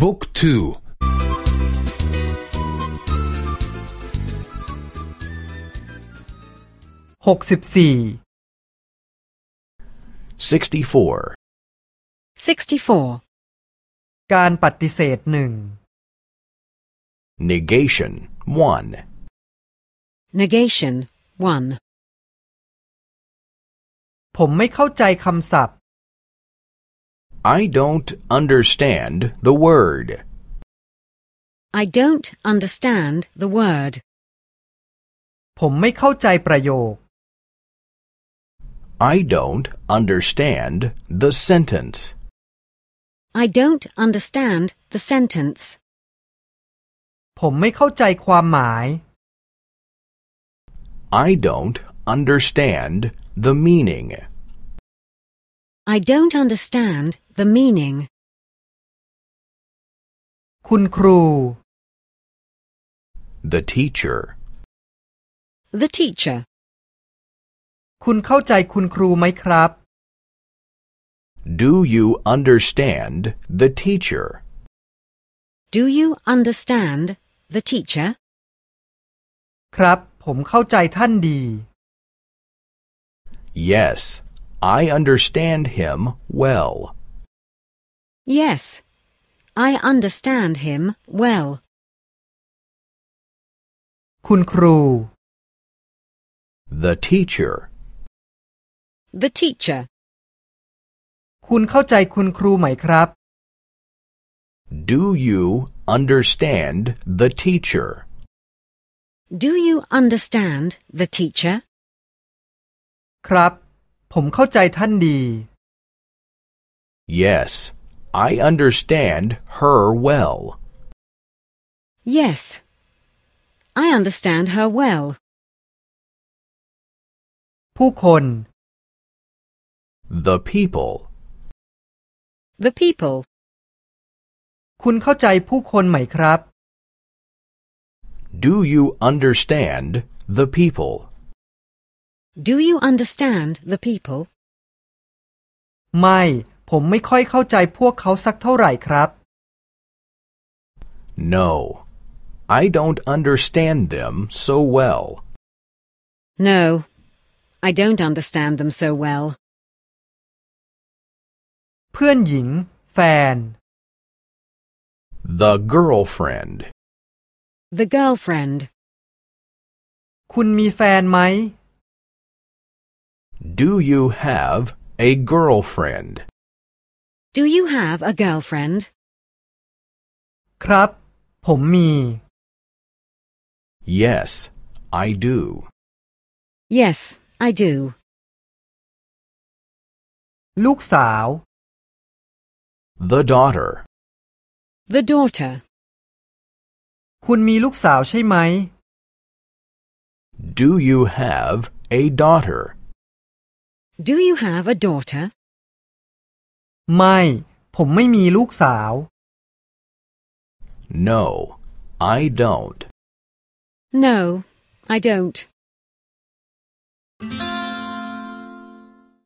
บุ๊กทูหกสิบสี่ 64. 64. การปฏิเสธหนึ่ง Negation 1. Negation 1. ผมไม่เข้าใจคำศัพท์ I don't understand the word. I don't understand the word. ผมไม่เข้าใจประโยค I don't understand the sentence. I don't understand the sentence. ผมไม่เข้าใจความหมาย I don't understand the meaning. I don't understand the meaning. คุณครู The teacher. The teacher. คุณเข้าใจคุณครูไหมครับ Do you understand the teacher? Do you understand the teacher? ครับ ผมเข้าใจท่านดี Yes, I understand him well. Yes. I understand him well. คุณครู The teacher. The teacher. คุณเข้าใจคุณครูไหมครับ Do you understand the teacher? Do you understand the teacher? ครับ ผมเข้าใจท่านดี Yes, I understand her well. Yes. I understand her well. ผู้คน The people. The people. คุณเข้าใจผู้คนไหมครับ Do you understand the people? Do you understand the people? ไม่ ผมไม่ค่อยเข้าใจพวกเขาสักเท่าไหร่ครับ No, I don't understand them so well. No. I don't understand them so well. เพื่อนหญิง แฟน The girlfriend. The girlfriend. คุณมีแฟนไหม Do you have a girlfriend? Do you have a girlfriend? ครับ ผมมี Yes, I do. Yes, I do. ลูกสาว The daughter. The daughter. คุณมีลูกสาวใช่ไหม Do you have a daughter? Do you have a daughter? ไม่ ผมไม่มีลูกสาว No, I don't. No, I don't.